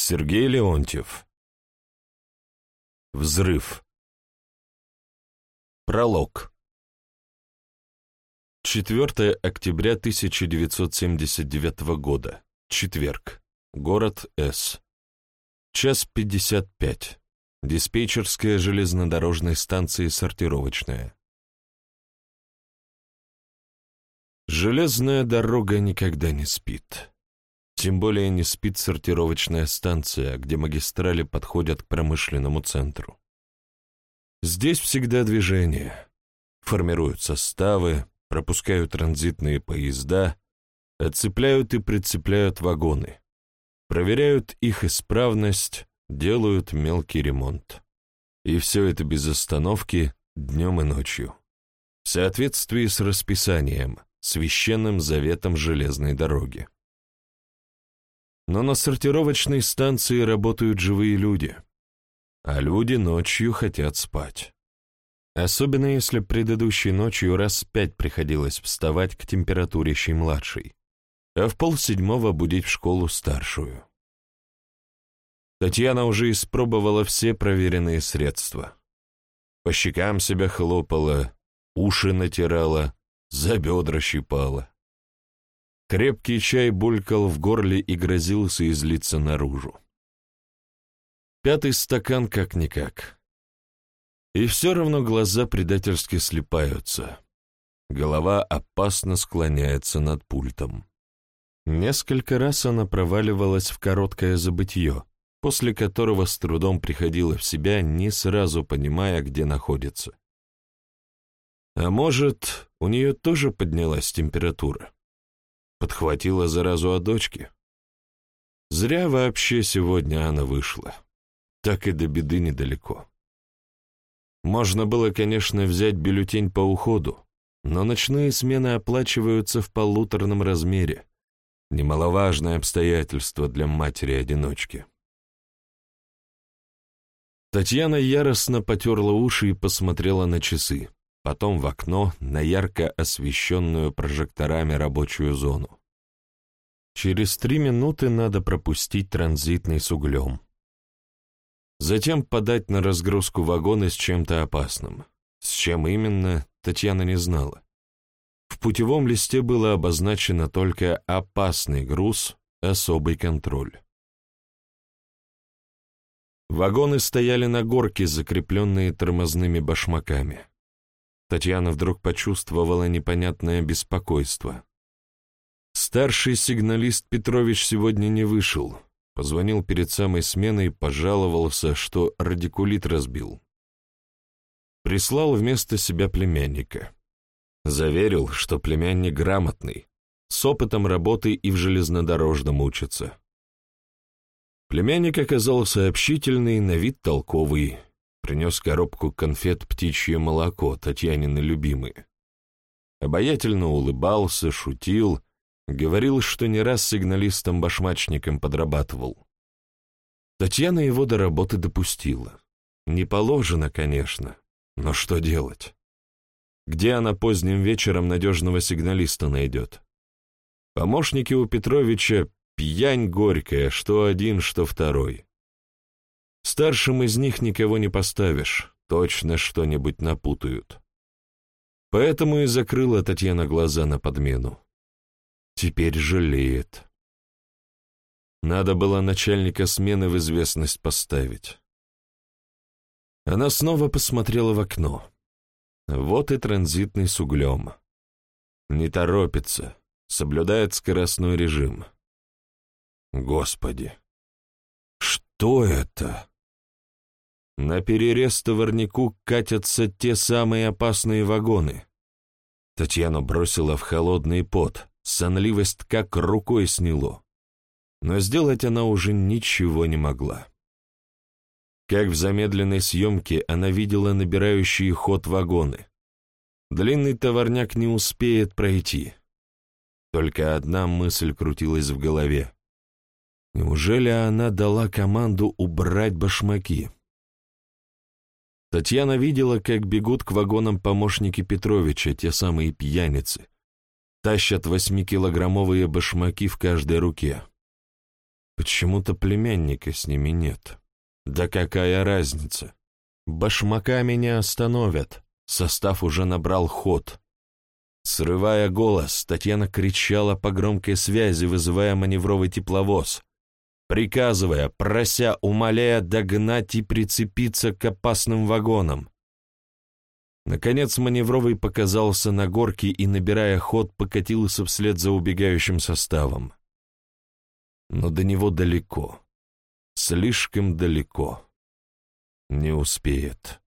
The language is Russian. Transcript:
Сергей Леонтьев. Взрыв. Пролог. 4 октября 1979 года. Четверг. Город С. Час 55. Диспетчерская железнодорожной станции сортировочная. Железная дорога никогда не спит. Тем более не спит сортировочная станция, где магистрали подходят к промышленному центру. Здесь всегда движение. Формируют составы, пропускают транзитные поезда, отцепляют и прицепляют вагоны, проверяют их исправность, делают мелкий ремонт. И все это без остановки, днем и ночью. В соответствии с расписанием, священным заветом железной дороги. Но на сортировочной станции работают живые люди, а люди ночью хотят спать. Особенно если предыдущей ночью раз пять приходилось вставать к температурящей младшей, а в полседьмого будить в школу старшую. Татьяна уже испробовала все проверенные средства. По щекам себя хлопала, уши натирала, за бедра щипала. Крепкий чай булькал в горле и грозился излиться наружу. Пятый стакан как-никак. И все равно глаза предательски слепаются. Голова опасно склоняется над пультом. Несколько раз она проваливалась в короткое забытье, после которого с трудом приходила в себя, не сразу понимая, где находится. А может, у нее тоже поднялась температура? Подхватила заразу от дочки. Зря вообще сегодня она вышла. Так и до беды недалеко. Можно было, конечно, взять бюллетень по уходу, но ночные смены оплачиваются в полуторном размере. Немаловажное обстоятельство для матери-одиночки. Татьяна яростно потерла уши и посмотрела на часы потом в окно на ярко освещенную прожекторами рабочую зону. Через три минуты надо пропустить транзитный с углем. Затем подать на разгрузку вагоны с чем-то опасным. С чем именно, Татьяна не знала. В путевом листе было обозначено только «опасный груз», «особый контроль». Вагоны стояли на горке, закрепленные тормозными башмаками. Татьяна вдруг почувствовала непонятное беспокойство. Старший сигналист Петрович сегодня не вышел. Позвонил перед самой сменой, пожаловался, что радикулит разбил. Прислал вместо себя племянника. Заверил, что племянник грамотный, с опытом работы и в железнодорожном учится. Племянник оказался общительный, на вид толковый, принес коробку конфет «Птичье молоко», Татьянины любимые. Обаятельно улыбался, шутил, говорил, что не раз сигналистом-башмачником подрабатывал. Татьяна его до работы допустила. Не положено, конечно, но что делать? Где она поздним вечером надежного сигналиста найдет? Помощники у Петровича пьянь горькая, что один, что второй. Старшим из них никого не поставишь, точно что-нибудь напутают. Поэтому и закрыла Татьяна глаза на подмену. Теперь жалеет. Надо было начальника смены в известность поставить. Она снова посмотрела в окно. Вот и транзитный с углем. Не торопится, соблюдает скоростной режим. Господи, что это? На перерез товарнику катятся те самые опасные вагоны. Татьяну бросила в холодный пот, сонливость как рукой сняло. Но сделать она уже ничего не могла. Как в замедленной съемке она видела набирающие ход вагоны. Длинный товарняк не успеет пройти. Только одна мысль крутилась в голове. Неужели она дала команду убрать башмаки? Татьяна видела, как бегут к вагонам помощники Петровича, те самые пьяницы. Тащат восьмикилограммовые башмаки в каждой руке. почему-то племянника с ними нет. Да какая разница? Башмака меня остановят. Состав уже набрал ход. Срывая голос, Татьяна кричала по громкой связи, вызывая маневровый тепловоз, приказывая, прося, умоляя догнать и прицепиться к опасным вагонам. Наконец маневровый показался на горке и, набирая ход, покатился вслед за убегающим составом. Но до него далеко, слишком далеко. Не успеет.